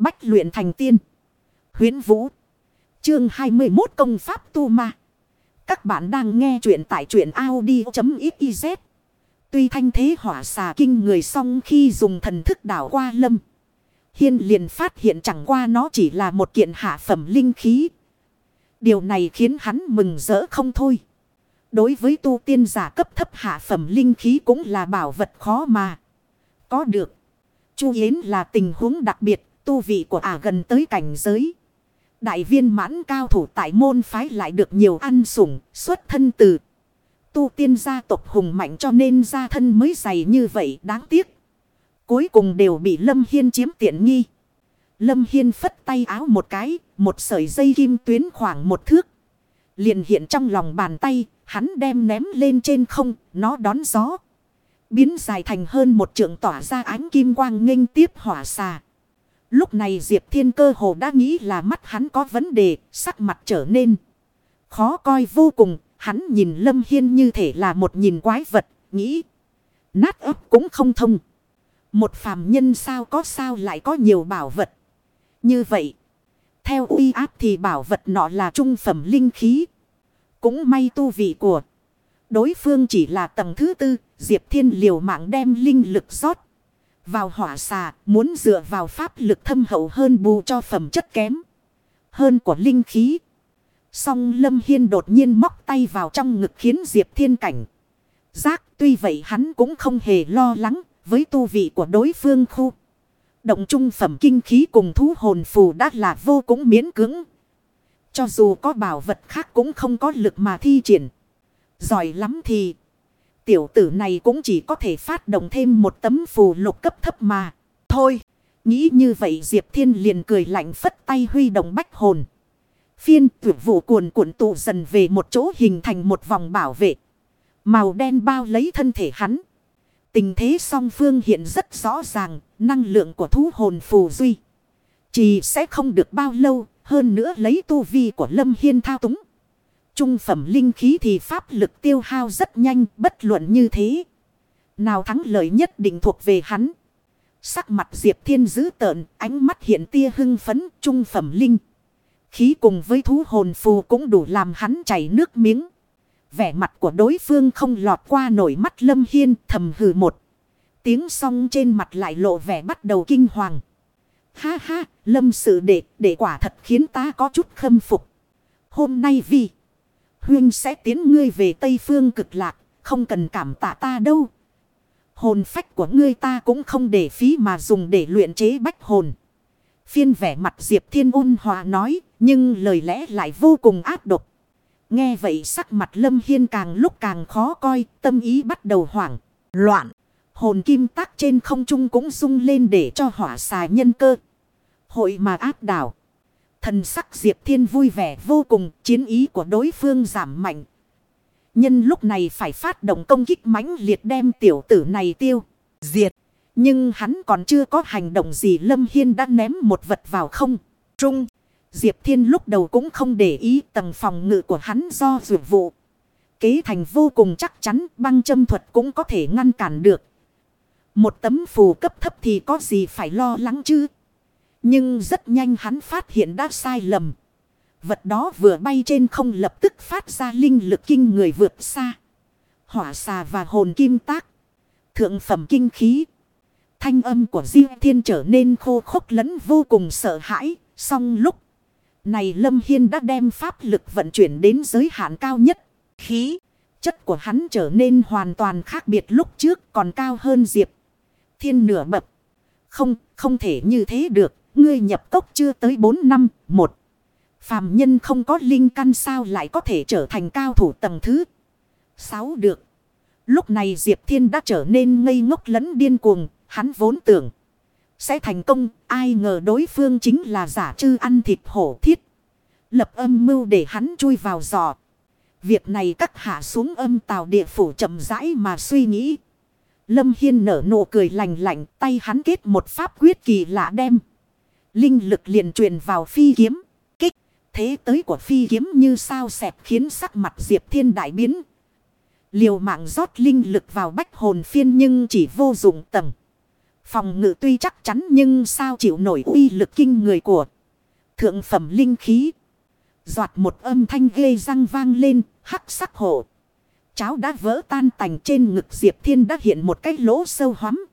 Bách luyện thành tiên. Huyến Vũ. Chương 21 công pháp tu ma. Các bạn đang nghe truyện tại truyện Audi.xyz. Tuy thanh thế hỏa xà kinh người xong khi dùng thần thức đảo qua lâm. Hiên liền phát hiện chẳng qua nó chỉ là một kiện hạ phẩm linh khí. Điều này khiến hắn mừng rỡ không thôi. Đối với tu tiên giả cấp thấp hạ phẩm linh khí cũng là bảo vật khó mà. Có được. Chu Yến là tình huống đặc biệt, tu vị của ả gần tới cảnh giới. Đại viên mãn cao thủ tại môn phái lại được nhiều ăn sủng, xuất thân từ. Tu tiên gia tộc hùng mạnh cho nên gia thân mới dày như vậy đáng tiếc. Cuối cùng đều bị Lâm Hiên chiếm tiện nghi. Lâm Hiên phất tay áo một cái, một sợi dây kim tuyến khoảng một thước. liền hiện trong lòng bàn tay, hắn đem ném lên trên không, nó đón gió. Biến dài thành hơn một trượng tỏa ra ánh kim quang nghênh tiếp hỏa xà. Lúc này Diệp Thiên cơ hồ đã nghĩ là mắt hắn có vấn đề, sắc mặt trở nên khó coi vô cùng. Hắn nhìn Lâm Hiên như thể là một nhìn quái vật, nghĩ nát ấp cũng không thông. Một phàm nhân sao có sao lại có nhiều bảo vật. Như vậy, theo uy áp thì bảo vật nọ là trung phẩm linh khí. Cũng may tu vị của đối phương chỉ là tầng thứ tư, Diệp Thiên liều mạng đem linh lực rót vào hỏa xà, muốn dựa vào pháp lực thâm hậu hơn bù cho phẩm chất kém hơn của linh khí. Song Lâm Hiên đột nhiên móc tay vào trong ngực khiến Diệp Thiên cảnh. Giác tuy vậy hắn cũng không hề lo lắng với tu vị của đối phương khu. Động trung phẩm kinh khí cùng thú hồn phù đã là vô cùng miễn cưỡng. Cho dù có bảo vật khác cũng không có lực mà thi triển. Giỏi lắm thì tiểu tử này cũng chỉ có thể phát động thêm một tấm phù lục cấp thấp mà. Thôi, nghĩ như vậy Diệp Thiên liền cười lạnh phất tay huy động bách hồn. Phiên tuyệt vụ cuồn cuộn tụ dần về một chỗ hình thành một vòng bảo vệ. Màu đen bao lấy thân thể hắn. Tình thế song phương hiện rất rõ ràng, năng lượng của thú hồn phù duy. Chỉ sẽ không được bao lâu, hơn nữa lấy tu vi của Lâm Hiên thao túng. Trung phẩm linh khí thì pháp lực tiêu hao rất nhanh, bất luận như thế. Nào thắng lợi nhất định thuộc về hắn. Sắc mặt Diệp Thiên giữ tợn, ánh mắt hiện tia hưng phấn, trung phẩm linh. Khí cùng với thú hồn phù cũng đủ làm hắn chảy nước miếng. Vẻ mặt của đối phương không lọt qua nổi mắt Lâm Hiên thầm hừ một. Tiếng song trên mặt lại lộ vẻ bắt đầu kinh hoàng. Ha ha, Lâm sự đệ, đệ quả thật khiến ta có chút khâm phục. Hôm nay vì Huyên sẽ tiến ngươi về Tây Phương cực lạc, không cần cảm tạ ta đâu. Hồn phách của ngươi ta cũng không để phí mà dùng để luyện chế bách hồn. Phiên vẻ mặt Diệp Thiên ôn hòa nói, nhưng lời lẽ lại vô cùng áp độc. Nghe vậy sắc mặt Lâm Hiên càng lúc càng khó coi, tâm ý bắt đầu hoảng, loạn. Hồn kim tắc trên không trung cũng rung lên để cho hỏa xà nhân cơ. Hội mà áp đảo. Thần sắc Diệp Thiên vui vẻ vô cùng, chiến ý của đối phương giảm mạnh. Nhân lúc này phải phát động công kích mãnh liệt đem tiểu tử này tiêu, diệt. Nhưng hắn còn chưa có hành động gì Lâm Hiên đã ném một vật vào không. Trung, Diệp Thiên lúc đầu cũng không để ý tầng phòng ngự của hắn do dự vụ. Kế thành vô cùng chắc chắn băng châm thuật cũng có thể ngăn cản được. Một tấm phù cấp thấp thì có gì phải lo lắng chứ. Nhưng rất nhanh hắn phát hiện đã sai lầm. Vật đó vừa bay trên không lập tức phát ra linh lực kinh người vượt xa. Hỏa xà và hồn kim tác. Thượng phẩm kinh khí. Thanh âm của Diêu Thiên trở nên khô khốc lẫn vô cùng sợ hãi. Xong lúc này Lâm Hiên đã đem pháp lực vận chuyển đến giới hạn cao nhất. Khí. Chất của hắn trở nên hoàn toàn khác biệt lúc trước còn cao hơn Diệp. Thiên nửa bậc. Không, không thể như thế được. Ngươi nhập cốc chưa tới 4 năm. Một. Phàm nhân không có linh căn sao lại có thể trở thành cao thủ tầng thứ. 6 được. Lúc này Diệp Thiên đã trở nên ngây ngốc lẫn điên cuồng. Hắn vốn tưởng. Sẽ thành công. Ai ngờ đối phương chính là giả trư ăn thịt hổ thiết. Lập âm mưu để hắn chui vào giò. Việc này các hạ xuống âm tàu địa phủ chậm rãi mà suy nghĩ. Lâm Hiên nở nụ cười lành lạnh. Tay hắn kết một pháp quyết kỳ lạ đem. Linh lực liền truyền vào phi kiếm. Kích. Thế tới của phi kiếm như sao xẹp khiến sắc mặt Diệp Thiên đại biến. Liều mạng rót linh lực vào bách hồn phiên nhưng chỉ vô dụng tầm Phòng ngự tuy chắc chắn nhưng sao chịu nổi uy lực kinh người của thượng phẩm linh khí. Giọt một âm thanh ghê răng vang lên, hắc sắc hộ. Cháo đã vỡ tan tành trên ngực Diệp Thiên đã hiện một cái lỗ sâu hoắm.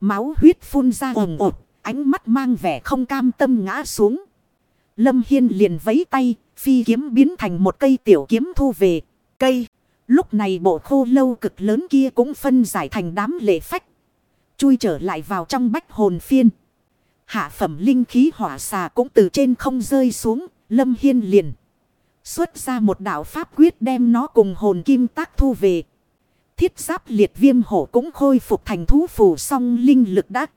Máu huyết phun ra ồn ột, ánh mắt mang vẻ không cam tâm ngã xuống. Lâm Hiên liền vấy tay, phi kiếm biến thành một cây tiểu kiếm thu về. Cây, lúc này bộ khô lâu cực lớn kia cũng phân giải thành đám lệ phách. Chui trở lại vào trong bách hồn phiên. Hạ phẩm linh khí hỏa xà cũng từ trên không rơi xuống, Lâm Hiên liền. Xuất ra một đạo pháp quyết đem nó cùng hồn kim tác thu về. Thiết giáp liệt viêm hổ cũng khôi phục thành thú phù song linh lực đắc.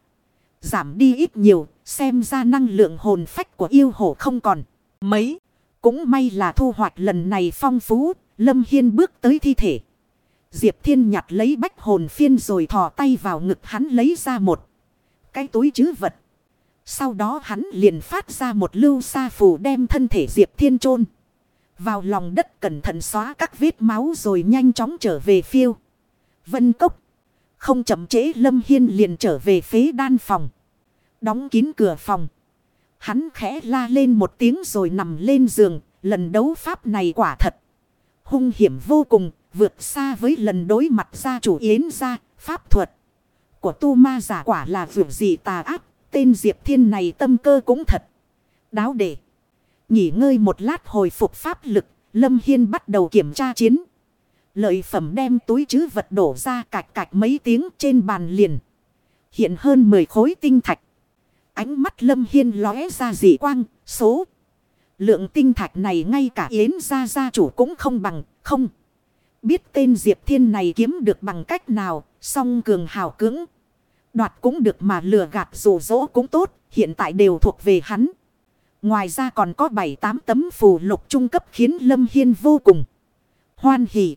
Giảm đi ít nhiều, xem ra năng lượng hồn phách của yêu hổ không còn. Mấy, cũng may là thu hoạch lần này phong phú, Lâm Hiên bước tới thi thể. Diệp Thiên nhặt lấy bách hồn phiên rồi thò tay vào ngực hắn lấy ra một cái túi chứ vật. Sau đó hắn liền phát ra một lưu sa phù đem thân thể Diệp Thiên chôn vào lòng đất cẩn thận xóa các vết máu rồi nhanh chóng trở về phiêu. Vân Cốc. Không chậm trễ, Lâm Hiên liền trở về phế đan phòng. Đóng kín cửa phòng. Hắn khẽ la lên một tiếng rồi nằm lên giường. Lần đấu pháp này quả thật. Hung hiểm vô cùng. Vượt xa với lần đối mặt gia chủ yến gia. Pháp thuật. Của tu ma giả quả là vượt gì tà ác. Tên Diệp Thiên này tâm cơ cũng thật. Đáo để. Nghỉ ngơi một lát hồi phục pháp lực. Lâm Hiên bắt đầu kiểm tra chiến. Lợi phẩm đem túi chứ vật đổ ra cạch cạch mấy tiếng trên bàn liền. Hiện hơn 10 khối tinh thạch. Ánh mắt Lâm Hiên lóe ra dị quang, số. Lượng tinh thạch này ngay cả Yến gia gia chủ cũng không bằng, không. Biết tên Diệp Thiên này kiếm được bằng cách nào, song cường hào cứng. Đoạt cũng được mà lừa gạt dù dỗ cũng tốt, hiện tại đều thuộc về hắn. Ngoài ra còn có 7-8 tấm phù lục trung cấp khiến Lâm Hiên vô cùng hoan hỷ.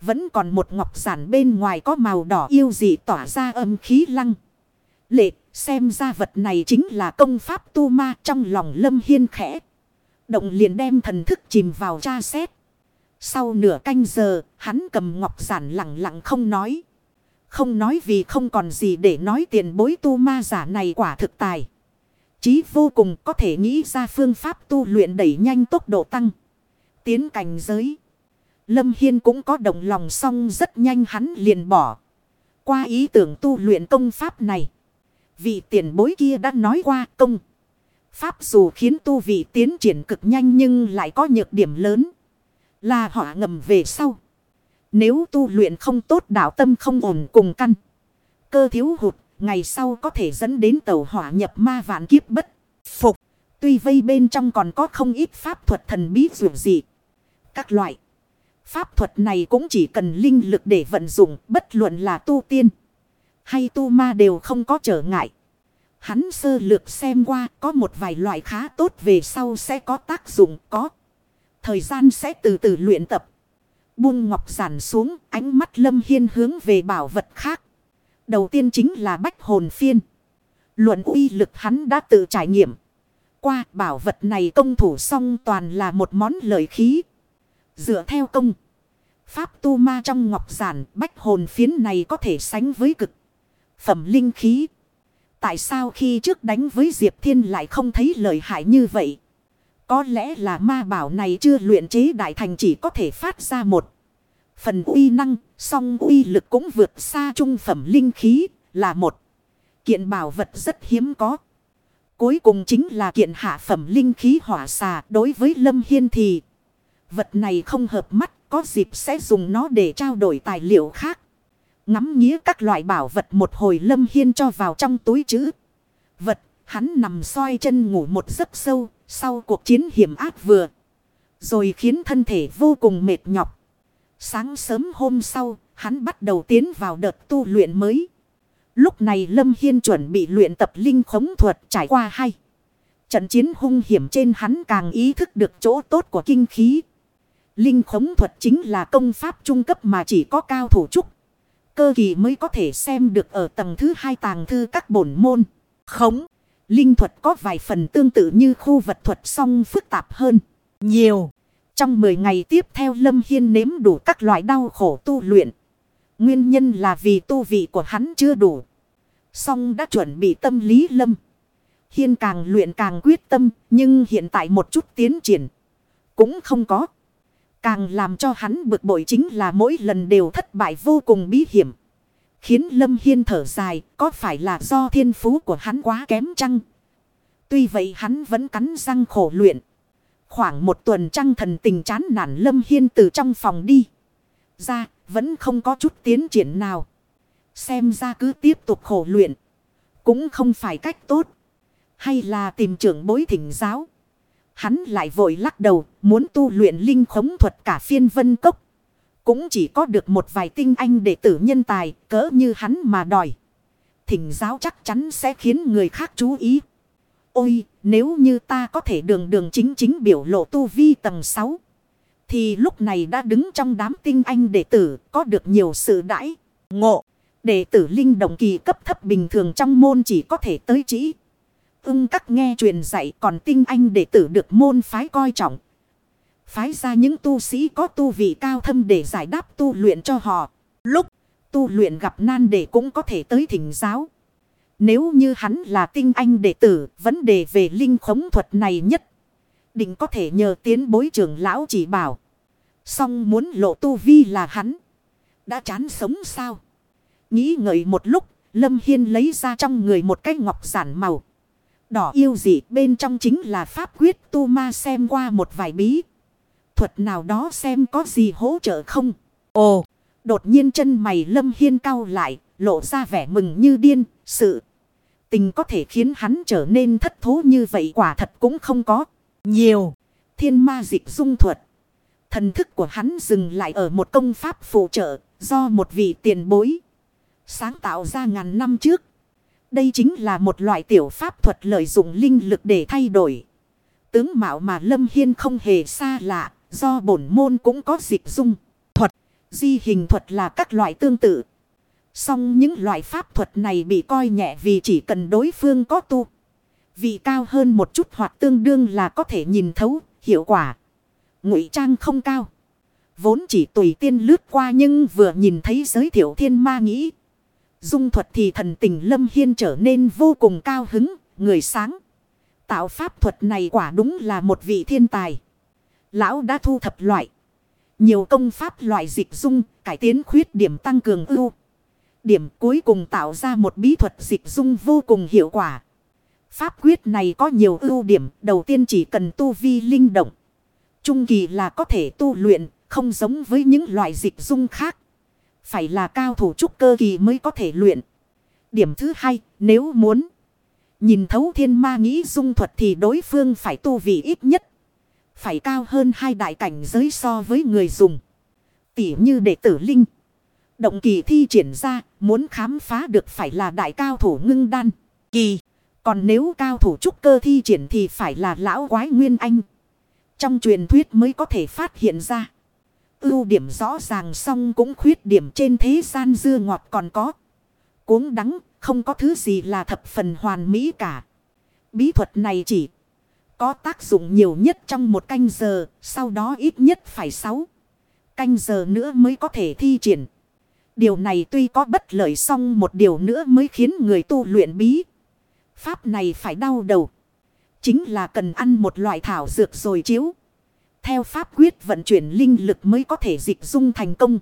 Vẫn còn một ngọc giản bên ngoài có màu đỏ yêu dị tỏa ra âm khí lăng. Lệ, xem ra vật này chính là công pháp tu ma trong lòng Lâm Hiên khẽ. Động liền đem thần thức chìm vào tra xét. Sau nửa canh giờ, hắn cầm ngọc giản lặng lặng không nói. Không nói vì không còn gì để nói tiền bối tu ma giả này quả thực tài. Chí vô cùng có thể nghĩ ra phương pháp tu luyện đẩy nhanh tốc độ tăng. Tiến cảnh giới. Lâm Hiên cũng có đồng lòng song rất nhanh hắn liền bỏ. Qua ý tưởng tu luyện công pháp này. Vị tiền bối kia đã nói qua công. Pháp dù khiến tu vị tiến triển cực nhanh nhưng lại có nhược điểm lớn. Là họ ngầm về sau. Nếu tu luyện không tốt đạo tâm không ổn cùng căn. Cơ thiếu hụt, ngày sau có thể dẫn đến tàu hỏa nhập ma vạn kiếp bất phục. Tuy vây bên trong còn có không ít pháp thuật thần bí dù gì. Các loại. Pháp thuật này cũng chỉ cần linh lực để vận dụng, bất luận là tu tiên hay tu ma đều không có trở ngại. Hắn sơ lược xem qua, có một vài loại khá tốt về sau sẽ có tác dụng, có. Thời gian sẽ từ từ luyện tập. Buông ngọc giản xuống, ánh mắt lâm hiên hướng về bảo vật khác. Đầu tiên chính là bách hồn phiên. Luận uy lực hắn đã tự trải nghiệm. Qua, bảo vật này công thủ xong toàn là một món lợi khí. Dựa theo công. Pháp tu ma trong ngọc giản bách hồn phiến này có thể sánh với cực. Phẩm linh khí. Tại sao khi trước đánh với Diệp Thiên lại không thấy lợi hại như vậy? Có lẽ là ma bảo này chưa luyện chế đại thành chỉ có thể phát ra một. Phần uy năng, song uy lực cũng vượt xa trung phẩm linh khí, là một. Kiện bảo vật rất hiếm có. Cuối cùng chính là kiện hạ phẩm linh khí hỏa xà đối với Lâm Hiên thì. Vật này không hợp mắt, có dịp sẽ dùng nó để trao đổi tài liệu khác. Ngắm nghĩa các loại bảo vật một hồi Lâm Hiên cho vào trong túi chữ. Vật, hắn nằm soi chân ngủ một giấc sâu, sau cuộc chiến hiểm ác vừa. Rồi khiến thân thể vô cùng mệt nhọc. Sáng sớm hôm sau, hắn bắt đầu tiến vào đợt tu luyện mới. Lúc này Lâm Hiên chuẩn bị luyện tập linh khống thuật trải qua hay. Trận chiến hung hiểm trên hắn càng ý thức được chỗ tốt của kinh khí. Linh khống thuật chính là công pháp trung cấp mà chỉ có cao thủ trúc. Cơ kỳ mới có thể xem được ở tầng thứ hai tàng thư các bổn môn. Khống. Linh thuật có vài phần tương tự như khu vật thuật song phức tạp hơn. Nhiều. Trong 10 ngày tiếp theo Lâm Hiên nếm đủ các loại đau khổ tu luyện. Nguyên nhân là vì tu vị của hắn chưa đủ. Song đã chuẩn bị tâm lý lâm. Hiên càng luyện càng quyết tâm, nhưng hiện tại một chút tiến triển cũng không có. Càng làm cho hắn bực bội chính là mỗi lần đều thất bại vô cùng bí hiểm. Khiến Lâm Hiên thở dài, có phải là do thiên phú của hắn quá kém chăng? Tuy vậy hắn vẫn cắn răng khổ luyện. Khoảng một tuần trăng thần tình chán nản Lâm Hiên từ trong phòng đi. Ra, vẫn không có chút tiến triển nào. Xem ra cứ tiếp tục khổ luyện. Cũng không phải cách tốt. Hay là tìm trưởng bối thỉnh giáo. Hắn lại vội lắc đầu, muốn tu luyện linh khống thuật cả phiên vân cốc. Cũng chỉ có được một vài tinh anh đệ tử nhân tài, cỡ như hắn mà đòi. Thỉnh giáo chắc chắn sẽ khiến người khác chú ý. Ôi, nếu như ta có thể đường đường chính chính biểu lộ tu vi tầng 6. Thì lúc này đã đứng trong đám tinh anh đệ tử, có được nhiều sự đãi, ngộ. Đệ tử linh động kỳ cấp thấp bình thường trong môn chỉ có thể tới chỉ ưng các nghe truyền dạy còn tinh anh đệ tử được môn phái coi trọng. Phái ra những tu sĩ có tu vị cao thâm để giải đáp tu luyện cho họ. Lúc tu luyện gặp nan đệ cũng có thể tới thỉnh giáo. Nếu như hắn là tinh anh đệ tử, vấn đề về linh khống thuật này nhất. Định có thể nhờ tiến bối trưởng lão chỉ bảo. Xong muốn lộ tu vi là hắn. Đã chán sống sao? Nghĩ ngợi một lúc, Lâm Hiên lấy ra trong người một cái ngọc giản màu. Đỏ yêu dị bên trong chính là pháp quyết tu ma xem qua một vài bí. Thuật nào đó xem có gì hỗ trợ không. Ồ, đột nhiên chân mày lâm hiên cao lại, lộ ra vẻ mừng như điên, sự. Tình có thể khiến hắn trở nên thất thố như vậy quả thật cũng không có. Nhiều, thiên ma dịch dung thuật. Thần thức của hắn dừng lại ở một công pháp phụ trợ, do một vị tiền bối. Sáng tạo ra ngàn năm trước. Đây chính là một loại tiểu pháp thuật lợi dụng linh lực để thay đổi. Tướng mạo mà Lâm Hiên không hề xa lạ, do bổn môn cũng có dịch dung. Thuật, di hình thuật là các loại tương tự. Song những loại pháp thuật này bị coi nhẹ vì chỉ cần đối phương có tu. Vị cao hơn một chút hoặc tương đương là có thể nhìn thấu, hiệu quả. ngụy trang không cao. Vốn chỉ tùy tiên lướt qua nhưng vừa nhìn thấy giới thiệu thiên ma nghĩ. Dung thuật thì thần tình Lâm Hiên trở nên vô cùng cao hứng, người sáng. Tạo pháp thuật này quả đúng là một vị thiên tài. Lão đã thu thập loại. Nhiều công pháp loại dịch dung, cải tiến khuyết điểm tăng cường ưu. Điểm cuối cùng tạo ra một bí thuật dịch dung vô cùng hiệu quả. Pháp quyết này có nhiều ưu điểm, đầu tiên chỉ cần tu vi linh động. Trung kỳ là có thể tu luyện, không giống với những loại dịch dung khác. Phải là cao thủ trúc cơ kỳ mới có thể luyện. Điểm thứ hai, nếu muốn nhìn thấu thiên ma nghĩ dung thuật thì đối phương phải tu vị ít nhất. Phải cao hơn hai đại cảnh giới so với người dùng. Tỉ như đệ tử linh. Động kỳ thi triển ra, muốn khám phá được phải là đại cao thủ ngưng đan. Kỳ, còn nếu cao thủ trúc cơ thi triển thì phải là lão quái nguyên anh. Trong truyền thuyết mới có thể phát hiện ra. Ưu điểm rõ ràng xong cũng khuyết điểm trên thế gian dưa ngọt còn có. Cuốn đắng, không có thứ gì là thập phần hoàn mỹ cả. Bí thuật này chỉ có tác dụng nhiều nhất trong một canh giờ, sau đó ít nhất phải sáu canh giờ nữa mới có thể thi triển. Điều này tuy có bất lợi song một điều nữa mới khiến người tu luyện bí. Pháp này phải đau đầu. Chính là cần ăn một loại thảo dược rồi chiếu. Theo pháp quyết vận chuyển linh lực mới có thể dịch dung thành công.